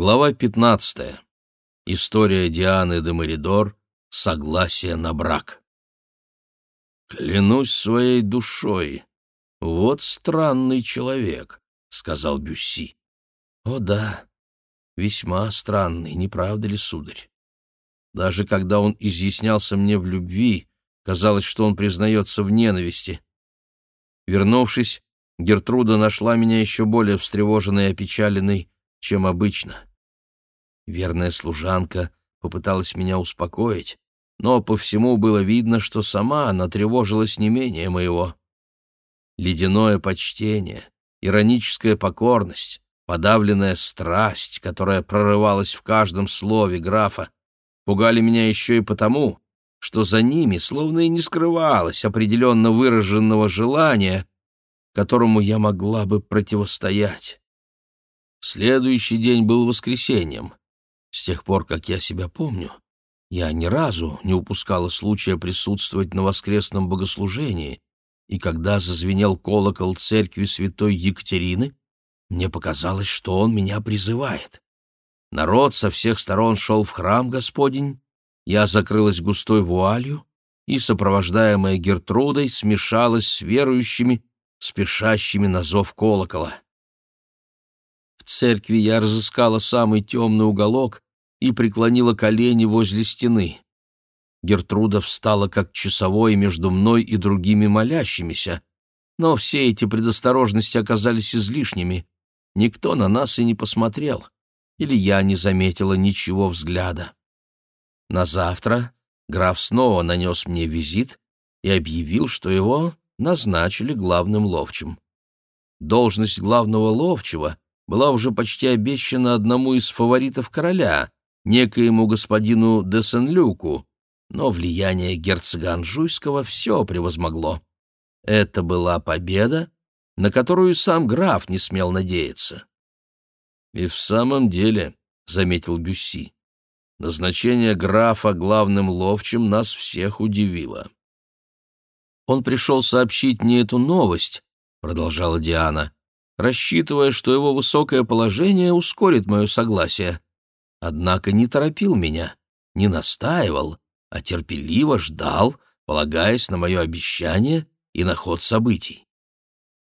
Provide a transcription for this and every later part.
Глава 15. История Дианы де Меридор. Согласие на брак. «Клянусь своей душой, вот странный человек», — сказал Бюсси. «О да, весьма странный, не правда ли, сударь? Даже когда он изъяснялся мне в любви, казалось, что он признается в ненависти. Вернувшись, Гертруда нашла меня еще более встревоженной и опечаленной, чем обычно. Верная служанка попыталась меня успокоить, но по всему было видно, что сама она тревожилась не менее моего. Ледяное почтение, ироническая покорность, подавленная страсть, которая прорывалась в каждом слове графа, пугали меня еще и потому, что за ними словно и не скрывалось определенно выраженного желания, которому я могла бы противостоять. Следующий день был воскресеньем. С тех пор, как я себя помню, я ни разу не упускала случая присутствовать на воскресном богослужении, и когда зазвенел колокол церкви святой Екатерины, мне показалось, что он меня призывает. Народ со всех сторон шел в храм Господень, я закрылась густой вуалью и, сопровождаемая Гертрудой, смешалась с верующими, спешащими на зов колокола церкви я разыскала самый темный уголок и преклонила колени возле стены. Гертруда встала как часовой между мной и другими молящимися, но все эти предосторожности оказались излишними. Никто на нас и не посмотрел, или я не заметила ничего взгляда. На завтра граф снова нанес мне визит и объявил, что его назначили главным ловчим. Должность главного ловчего была уже почти обещана одному из фаворитов короля, некоему господину де Сен-Люку, но влияние герцога Анжуйского все превозмогло. Это была победа, на которую сам граф не смел надеяться. «И в самом деле», — заметил Бюсси, — «назначение графа главным ловчим нас всех удивило». «Он пришел сообщить мне эту новость», — продолжала Диана, рассчитывая, что его высокое положение ускорит мое согласие. Однако не торопил меня, не настаивал, а терпеливо ждал, полагаясь на мое обещание и на ход событий.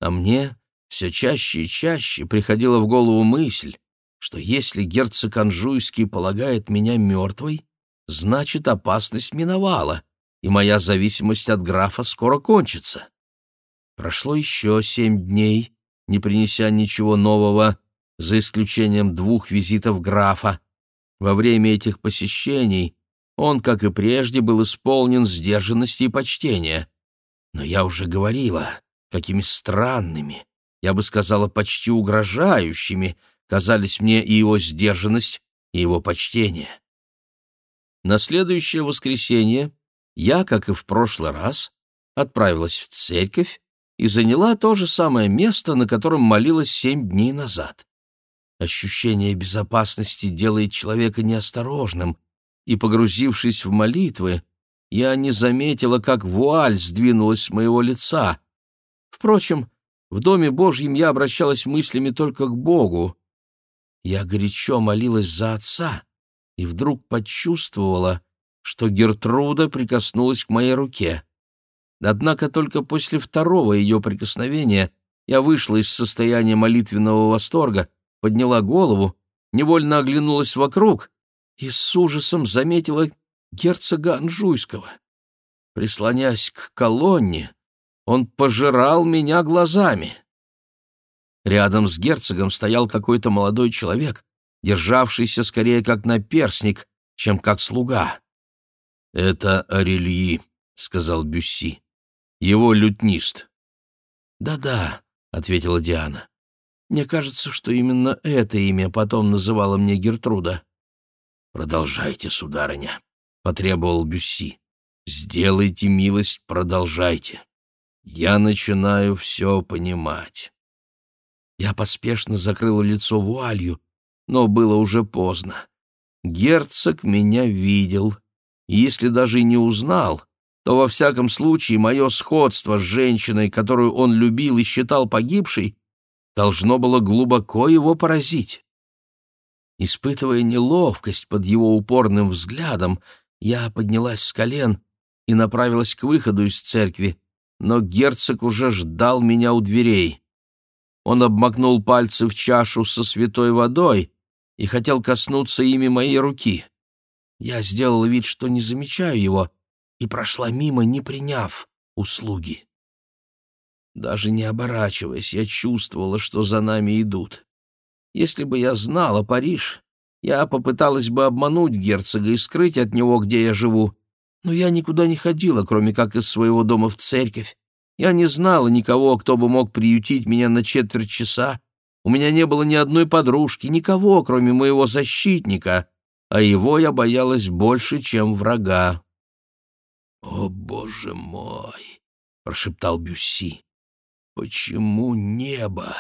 А мне все чаще и чаще приходила в голову мысль, что если герцог Анжуйский полагает меня мертвой, значит, опасность миновала, и моя зависимость от графа скоро кончится. Прошло еще семь дней, не принеся ничего нового, за исключением двух визитов графа. Во время этих посещений он, как и прежде, был исполнен сдержанности и почтения. Но я уже говорила, какими странными, я бы сказала, почти угрожающими казались мне и его сдержанность, и его почтение. На следующее воскресенье я, как и в прошлый раз, отправилась в церковь и заняла то же самое место, на котором молилась семь дней назад. Ощущение безопасности делает человека неосторожным, и, погрузившись в молитвы, я не заметила, как вуаль сдвинулась с моего лица. Впрочем, в Доме Божьем я обращалась мыслями только к Богу. Я горячо молилась за отца и вдруг почувствовала, что Гертруда прикоснулась к моей руке. Однако только после второго ее прикосновения я вышла из состояния молитвенного восторга, подняла голову, невольно оглянулась вокруг и с ужасом заметила герцога Анжуйского. Прислонясь к колонне, он пожирал меня глазами. Рядом с герцогом стоял какой-то молодой человек, державшийся скорее как наперсник, чем как слуга. «Это Арельи», — сказал Бюсси его лютнист. «Да-да», — ответила Диана. «Мне кажется, что именно это имя потом называла мне Гертруда». «Продолжайте, сударыня», — потребовал Бюсси. «Сделайте милость, продолжайте. Я начинаю все понимать». Я поспешно закрыла лицо вуалью, но было уже поздно. Герцог меня видел, и если даже и не узнал, то во всяком случае мое сходство с женщиной, которую он любил и считал погибшей, должно было глубоко его поразить. Испытывая неловкость под его упорным взглядом, я поднялась с колен и направилась к выходу из церкви, но герцог уже ждал меня у дверей. Он обмакнул пальцы в чашу со святой водой и хотел коснуться ими моей руки. Я сделала вид, что не замечаю его, и прошла мимо, не приняв услуги. Даже не оборачиваясь, я чувствовала, что за нами идут. Если бы я знала Париж, я попыталась бы обмануть герцога и скрыть от него, где я живу. Но я никуда не ходила, кроме как из своего дома в церковь. Я не знала никого, кто бы мог приютить меня на четверть часа. У меня не было ни одной подружки, никого, кроме моего защитника, а его я боялась больше, чем врага. «О, боже мой!» — прошептал Бюсси. «Почему небо,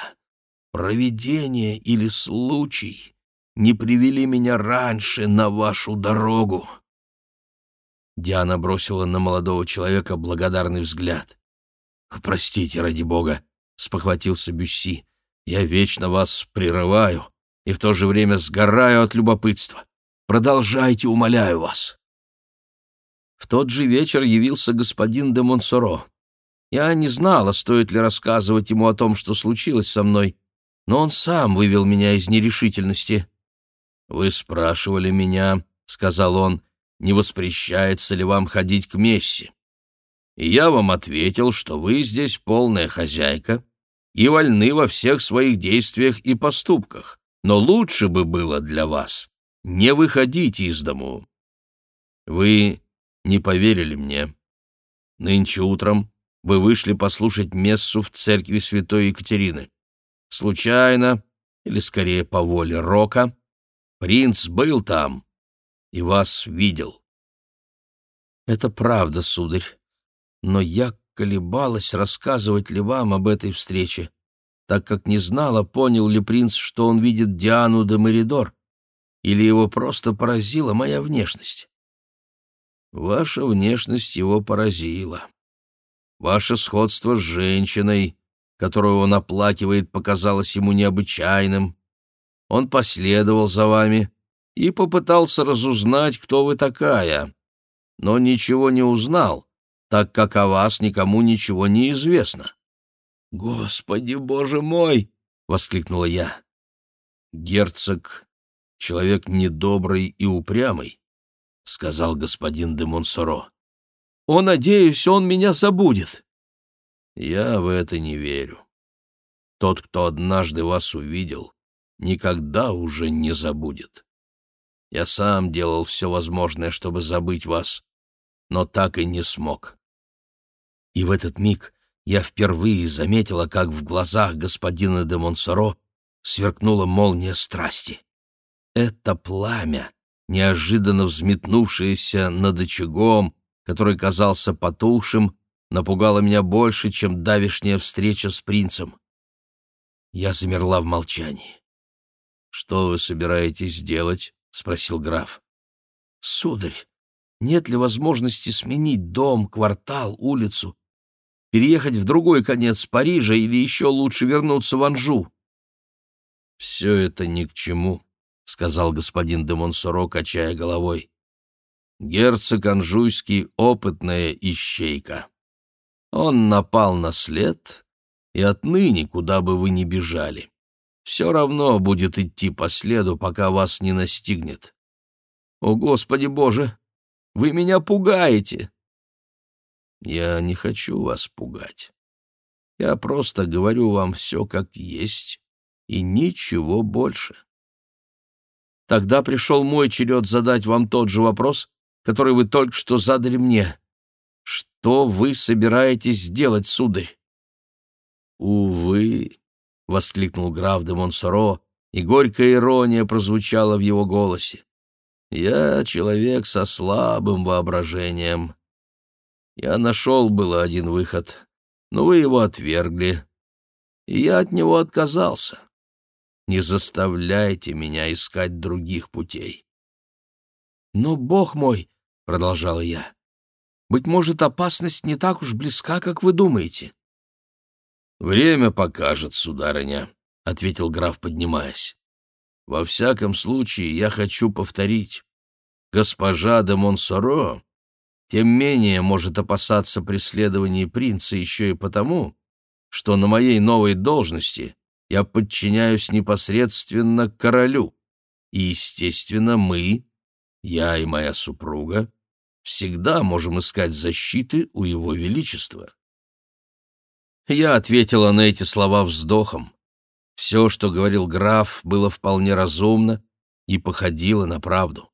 провидение или случай не привели меня раньше на вашу дорогу?» Диана бросила на молодого человека благодарный взгляд. «Простите, ради бога», — спохватился Бюсси. «Я вечно вас прерываю и в то же время сгораю от любопытства. Продолжайте, умоляю вас». В тот же вечер явился господин де Монсоро. Я не знала, стоит ли рассказывать ему о том, что случилось со мной, но он сам вывел меня из нерешительности. «Вы спрашивали меня», — сказал он, — «не воспрещается ли вам ходить к мессе?» И я вам ответил, что вы здесь полная хозяйка и вольны во всех своих действиях и поступках, но лучше бы было для вас не выходить из дому. Вы не поверили мне. Нынче утром вы вышли послушать мессу в церкви святой Екатерины. Случайно, или скорее по воле Рока, принц был там и вас видел. Это правда, сударь, но я колебалась, рассказывать ли вам об этой встрече, так как не знала, понял ли принц, что он видит Диану де Меридор, или его просто поразила моя внешность. Ваша внешность его поразила. Ваше сходство с женщиной, которую он оплакивает, показалось ему необычайным. Он последовал за вами и попытался разузнать, кто вы такая, но ничего не узнал, так как о вас никому ничего не известно. «Господи, боже мой!» — воскликнула я. «Герцог — человек недобрый и упрямый, — сказал господин де Монсоро. «О, надеюсь, он меня забудет». «Я в это не верю. Тот, кто однажды вас увидел, никогда уже не забудет. Я сам делал все возможное, чтобы забыть вас, но так и не смог». И в этот миг я впервые заметила, как в глазах господина де Монсоро сверкнула молния страсти. Это пламя, неожиданно взметнувшееся над очагом, который казался потухшим, напугало меня больше, чем давишняя встреча с принцем. Я замерла в молчании. «Что вы собираетесь делать?» — спросил граф. «Сударь, нет ли возможности сменить дом, квартал, улицу, переехать в другой конец Парижа или еще лучше вернуться в Анжу?» «Все это ни к чему», — сказал господин де Монсоро, качая головой. «Герцог Анжуйский — опытная ищейка. Он напал на след, и отныне, куда бы вы ни бежали, все равно будет идти по следу, пока вас не настигнет. О, Господи Боже, вы меня пугаете!» «Я не хочу вас пугать. Я просто говорю вам все как есть и ничего больше». Тогда пришел мой черед задать вам тот же вопрос, который вы только что задали мне. Что вы собираетесь сделать, сударь? «Увы», — воскликнул граф де Монсоро, и горькая ирония прозвучала в его голосе. «Я человек со слабым воображением. Я нашел было один выход, но вы его отвергли, и я от него отказался. Не заставляйте меня искать других путей. Но, Бог мой, — продолжала я, — быть может, опасность не так уж близка, как вы думаете. Время покажет, сударыня, — ответил граф, поднимаясь. Во всяком случае, я хочу повторить. Госпожа де Монсоро тем менее может опасаться преследований принца еще и потому, что на моей новой должности я подчиняюсь непосредственно королю, и, естественно, мы, я и моя супруга, всегда можем искать защиты у его величества. Я ответила на эти слова вздохом. Все, что говорил граф, было вполне разумно и походило на правду.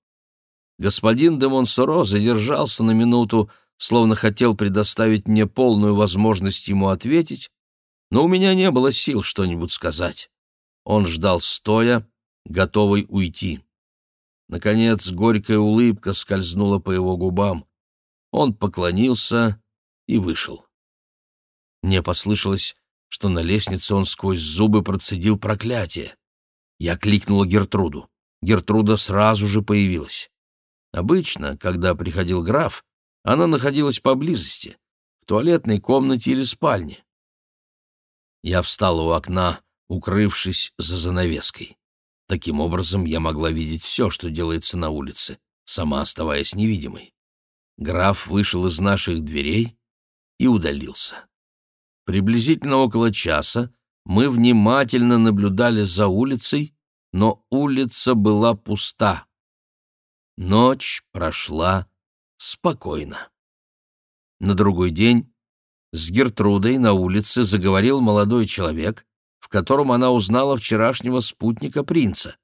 Господин де Монсоро задержался на минуту, словно хотел предоставить мне полную возможность ему ответить, но у меня не было сил что-нибудь сказать. Он ждал стоя, готовый уйти. Наконец, горькая улыбка скользнула по его губам. Он поклонился и вышел. Мне послышалось, что на лестнице он сквозь зубы процедил проклятие. Я кликнула Гертруду. Гертруда сразу же появилась. Обычно, когда приходил граф, она находилась поблизости, в туалетной комнате или спальне. Я встала у окна, укрывшись за занавеской. Таким образом, я могла видеть все, что делается на улице, сама оставаясь невидимой. Граф вышел из наших дверей и удалился. Приблизительно около часа мы внимательно наблюдали за улицей, но улица была пуста. Ночь прошла спокойно. На другой день с Гертрудой на улице заговорил молодой человек, в котором она узнала вчерашнего спутника принца.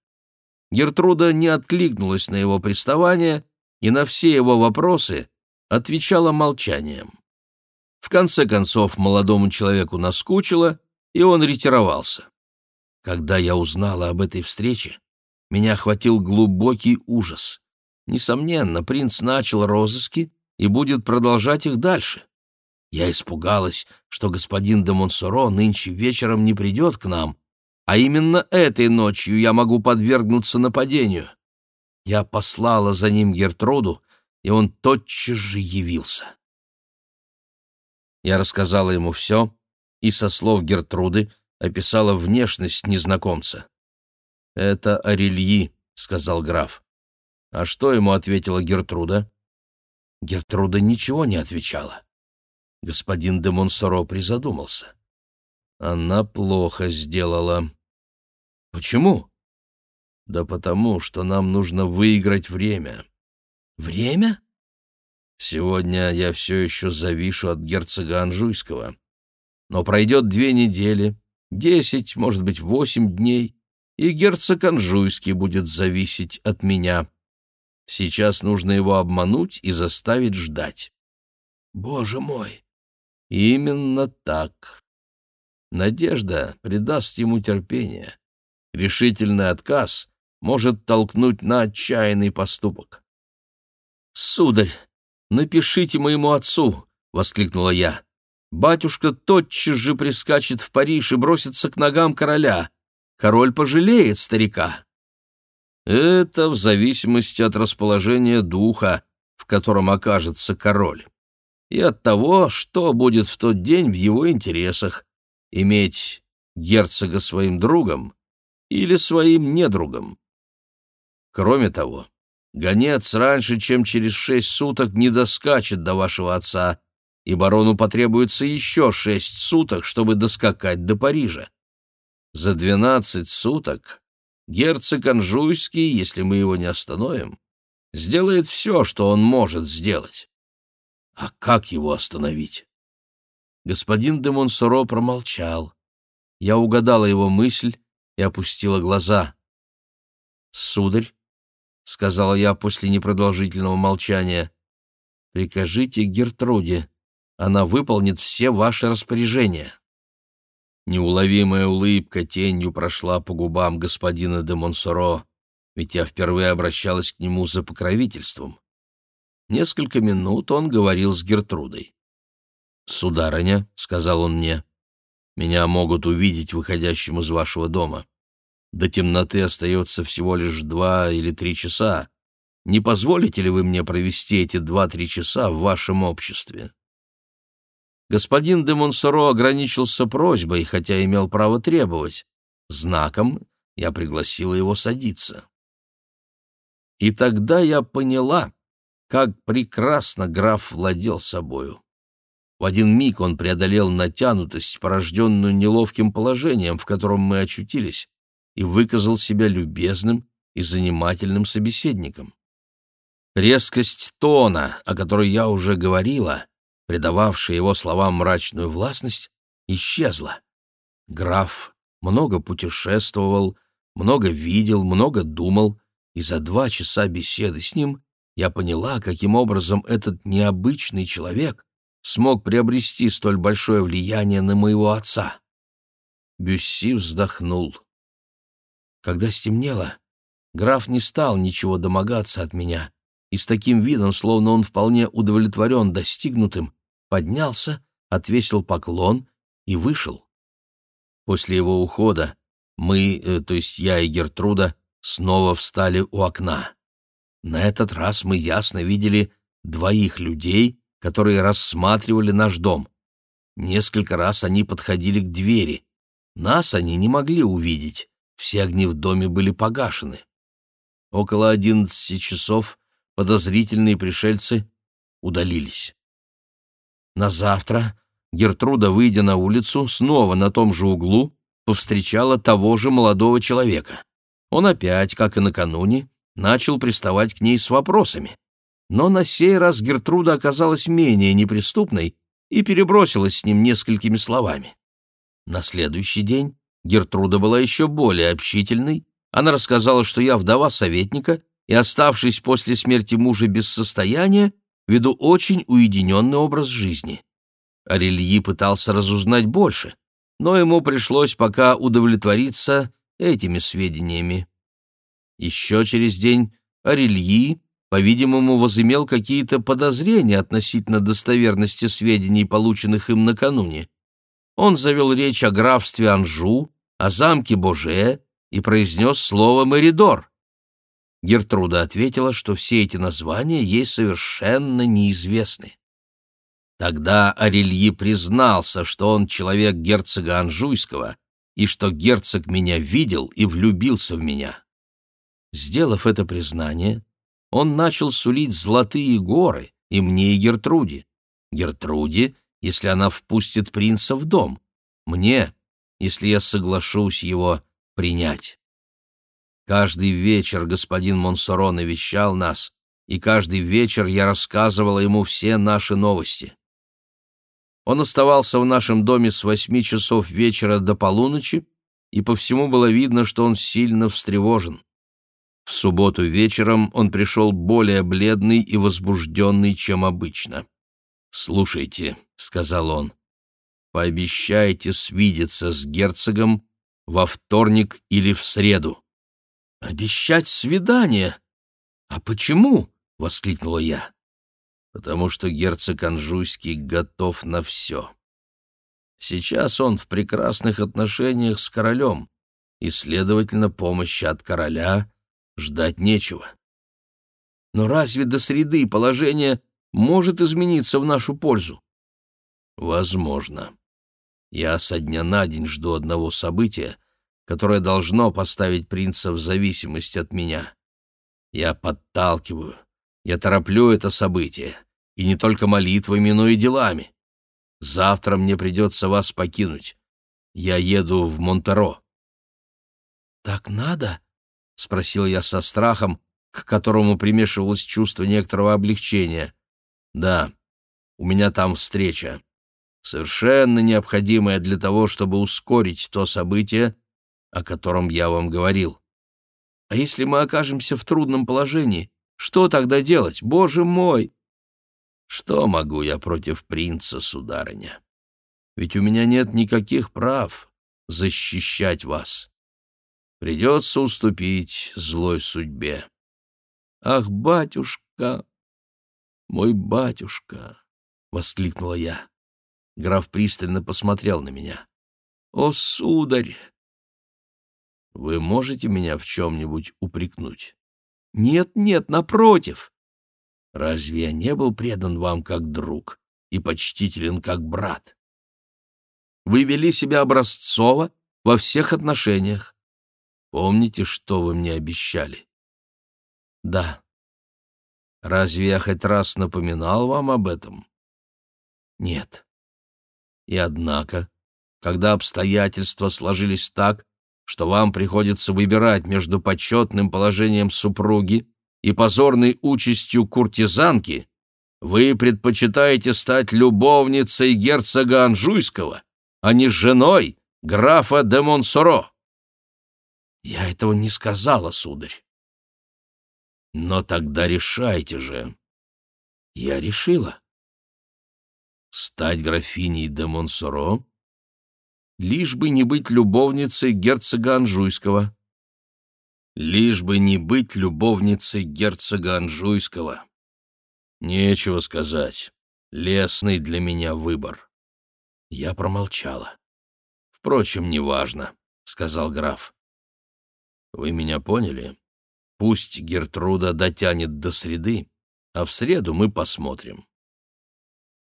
Гертруда не откликнулась на его приставание и на все его вопросы отвечала молчанием. В конце концов, молодому человеку наскучило, и он ретировался. Когда я узнала об этой встрече, меня охватил глубокий ужас. Несомненно, принц начал розыски и будет продолжать их дальше. Я испугалась, что господин де Монсоро нынче вечером не придет к нам, а именно этой ночью я могу подвергнуться нападению. Я послала за ним Гертруду, и он тотчас же явился. Я рассказала ему все и со слов Гертруды описала внешность незнакомца. «Это Орельи», — сказал граф. «А что ему ответила Гертруда?» Гертруда ничего не отвечала. Господин де Монсоро призадумался. «Она плохо сделала». «Почему?» «Да потому, что нам нужно выиграть время». «Время?» Сегодня я все еще завишу от герцога Анжуйского. Но пройдет две недели, десять, может быть, восемь дней, и герцог Анжуйский будет зависеть от меня. Сейчас нужно его обмануть и заставить ждать. Боже мой! Именно так. Надежда придаст ему терпение. Решительный отказ может толкнуть на отчаянный поступок. «Сударь, напишите моему отцу!» — воскликнула я. «Батюшка тотчас же прискачет в Париж и бросится к ногам короля. Король пожалеет старика». Это в зависимости от расположения духа, в котором окажется король, и от того, что будет в тот день в его интересах — иметь герцога своим другом или своим недругом. Кроме того, Гонец раньше, чем через шесть суток, не доскачет до вашего отца, и барону потребуется еще шесть суток, чтобы доскакать до Парижа. За двенадцать суток герцог Анжуйский, если мы его не остановим, сделает все, что он может сделать. А как его остановить? Господин де Монсоро промолчал. Я угадала его мысль и опустила глаза. «Сударь, — сказала я после непродолжительного молчания. «Прикажите Гертруде. Она выполнит все ваши распоряжения». Неуловимая улыбка тенью прошла по губам господина де Монсоро, ведь я впервые обращалась к нему за покровительством. Несколько минут он говорил с Гертрудой. «Сударыня», — сказал он мне, — «меня могут увидеть выходящим из вашего дома. До темноты остается всего лишь два или три часа. Не позволите ли вы мне провести эти два-три часа в вашем обществе?» Господин де Монсоро ограничился просьбой, хотя имел право требовать. Знаком Я пригласила его садиться. И тогда я поняла, как прекрасно граф владел собою. В один миг он преодолел натянутость, порожденную неловким положением, в котором мы очутились, и выказал себя любезным и занимательным собеседником. Резкость тона, о которой я уже говорила, придававшая его словам мрачную властность, исчезла. Граф много путешествовал, много видел, много думал, и за два часа беседы с ним я поняла, каким образом этот необычный человек смог приобрести столь большое влияние на моего отца. Бюсси вздохнул. Когда стемнело, граф не стал ничего домогаться от меня, и с таким видом, словно он вполне удовлетворен достигнутым, поднялся, отвесил поклон и вышел. После его ухода мы, э, то есть я и Гертруда, снова встали у окна. На этот раз мы ясно видели двоих людей, которые рассматривали наш дом. Несколько раз они подходили к двери. Нас они не могли увидеть, все огни в доме были погашены. Около одиннадцати часов подозрительные пришельцы удалились. На завтра Гертруда, выйдя на улицу, снова на том же углу, повстречала того же молодого человека. Он опять, как и накануне, начал приставать к ней с вопросами. Но на сей раз Гертруда оказалась менее неприступной и перебросилась с ним несколькими словами. На следующий день Гертруда была еще более общительной. Она рассказала, что я вдова советника и, оставшись после смерти мужа без состояния, веду очень уединенный образ жизни. Арельи пытался разузнать больше, но ему пришлось пока удовлетвориться этими сведениями. Еще через день Арельи по-видимому, возымел какие-то подозрения относительно достоверности сведений, полученных им накануне. Он завел речь о графстве Анжу, о замке Боже и произнес слово «Меридор». Гертруда ответила, что все эти названия ей совершенно неизвестны. Тогда Арельи признался, что он человек герцога Анжуйского и что герцог меня видел и влюбился в меня. Сделав это признание, он начал сулить золотые горы и мне, и Гертруде. Гертруде, если она впустит принца в дом. Мне, если я соглашусь его принять. Каждый вечер господин Монсоро навещал нас, и каждый вечер я рассказывала ему все наши новости. Он оставался в нашем доме с восьми часов вечера до полуночи, и по всему было видно, что он сильно встревожен. В субботу вечером он пришел более бледный и возбужденный, чем обычно. «Слушайте», — сказал он, — «пообещайте свидеться с герцогом во вторник или в среду». «Обещать свидание? А почему?» — воскликнула я. «Потому что герцог Анжуйский готов на все. Сейчас он в прекрасных отношениях с королем, и, следовательно, помощи от короля — ждать нечего. Но разве до среды положение может измениться в нашу пользу? Возможно. Я со дня на день жду одного события, которое должно поставить принца в зависимость от меня. Я подталкиваю, я тороплю это событие, и не только молитвами, но и делами. Завтра мне придется вас покинуть. Я еду в Монтеро. «Так надо?» — спросил я со страхом, к которому примешивалось чувство некоторого облегчения. «Да, у меня там встреча, совершенно необходимая для того, чтобы ускорить то событие, о котором я вам говорил. А если мы окажемся в трудном положении, что тогда делать, боже мой?» «Что могу я против принца, сударыня? Ведь у меня нет никаких прав защищать вас. Придется уступить злой судьбе. «Ах, батюшка! Мой батюшка!» — воскликнула я. Граф пристально посмотрел на меня. «О, сударь!» «Вы можете меня в чем-нибудь упрекнуть?» «Нет, нет, напротив!» «Разве я не был предан вам как друг и почтителен как брат?» «Вы вели себя образцово во всех отношениях. Помните, что вы мне обещали? Да. Разве я хоть раз напоминал вам об этом? Нет. И однако, когда обстоятельства сложились так, что вам приходится выбирать между почетным положением супруги и позорной участью куртизанки, вы предпочитаете стать любовницей герцога Анжуйского, а не женой графа де Монсоро. Я этого не сказала, сударь. Но тогда решайте же. Я решила. Стать графиней де Монсоро, лишь бы не быть любовницей герцога Анжуйского. Лишь бы не быть любовницей герцога Анжуйского. Нечего сказать. Лесный для меня выбор. Я промолчала. Впрочем, неважно, — сказал граф. Вы меня поняли? Пусть Гертруда дотянет до среды, а в среду мы посмотрим.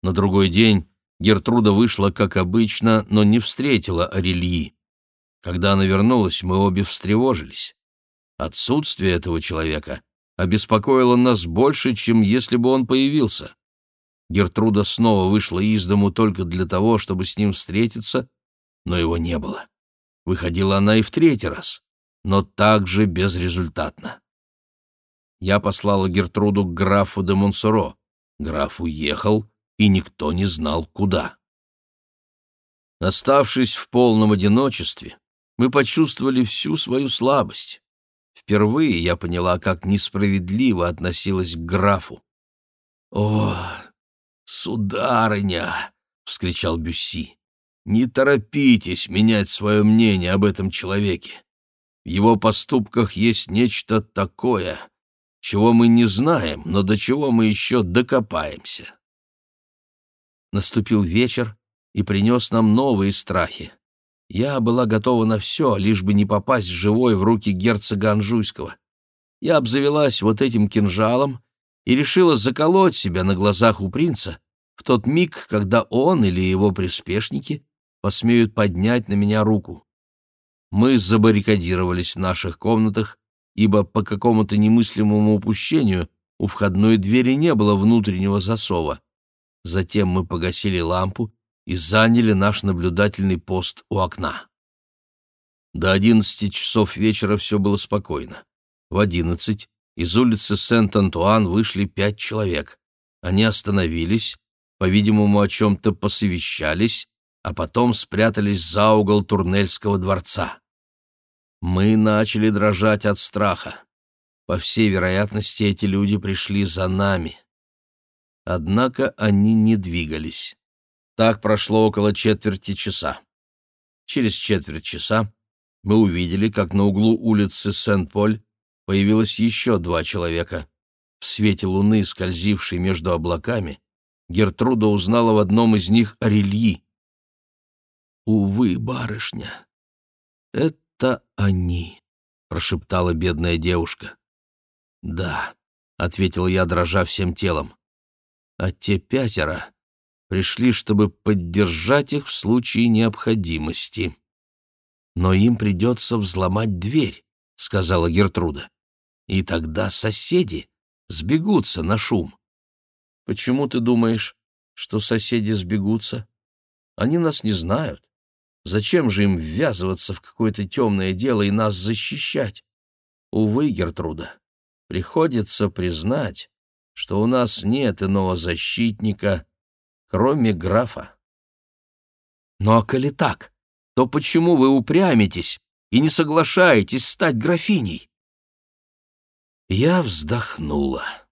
На другой день Гертруда вышла, как обычно, но не встретила Арельи. Когда она вернулась, мы обе встревожились. Отсутствие этого человека обеспокоило нас больше, чем если бы он появился. Гертруда снова вышла из дому только для того, чтобы с ним встретиться, но его не было. Выходила она и в третий раз, но также безрезультатно. Я послала Гертруду к графу де Монсоро. Граф уехал, и никто не знал, куда. Оставшись в полном одиночестве, мы почувствовали всю свою слабость. Впервые я поняла, как несправедливо относилась к графу. «О, сударыня!» — вскричал Бюсси. «Не торопитесь менять свое мнение об этом человеке. В его поступках есть нечто такое, чего мы не знаем, но до чего мы еще докопаемся». Наступил вечер и принес нам новые страхи. Я была готова на все, лишь бы не попасть живой в руки герцога Анжуйского. Я обзавелась вот этим кинжалом и решила заколоть себя на глазах у принца в тот миг, когда он или его приспешники посмеют поднять на меня руку. Мы забаррикадировались в наших комнатах, ибо по какому-то немыслимому упущению у входной двери не было внутреннего засова. Затем мы погасили лампу и заняли наш наблюдательный пост у окна. До одиннадцати часов вечера все было спокойно. В одиннадцать из улицы Сент-Антуан вышли пять человек. Они остановились, по-видимому, о чем-то посовещались, а потом спрятались за угол Турнельского дворца. Мы начали дрожать от страха. По всей вероятности, эти люди пришли за нами. Однако они не двигались. Так прошло около четверти часа. Через четверть часа мы увидели, как на углу улицы Сен-Поль появилось еще два человека. В свете луны, скользившей между облаками, Гертруда узнала в одном из них Орельи. «Увы, барышня, это они», — прошептала бедная девушка. «Да», — ответил я, дрожа всем телом. «А те пятеро пришли, чтобы поддержать их в случае необходимости. «Но им придется взломать дверь», — сказала Гертруда. «И тогда соседи сбегутся на шум». «Почему ты думаешь, что соседи сбегутся? Они нас не знают. Зачем же им ввязываться в какое-то темное дело и нас защищать? Увы, Гертруда, приходится признать, что у нас нет иного защитника, кроме графа. Ну а коли так, то почему вы упрямитесь и не соглашаетесь стать графиней? Я вздохнула.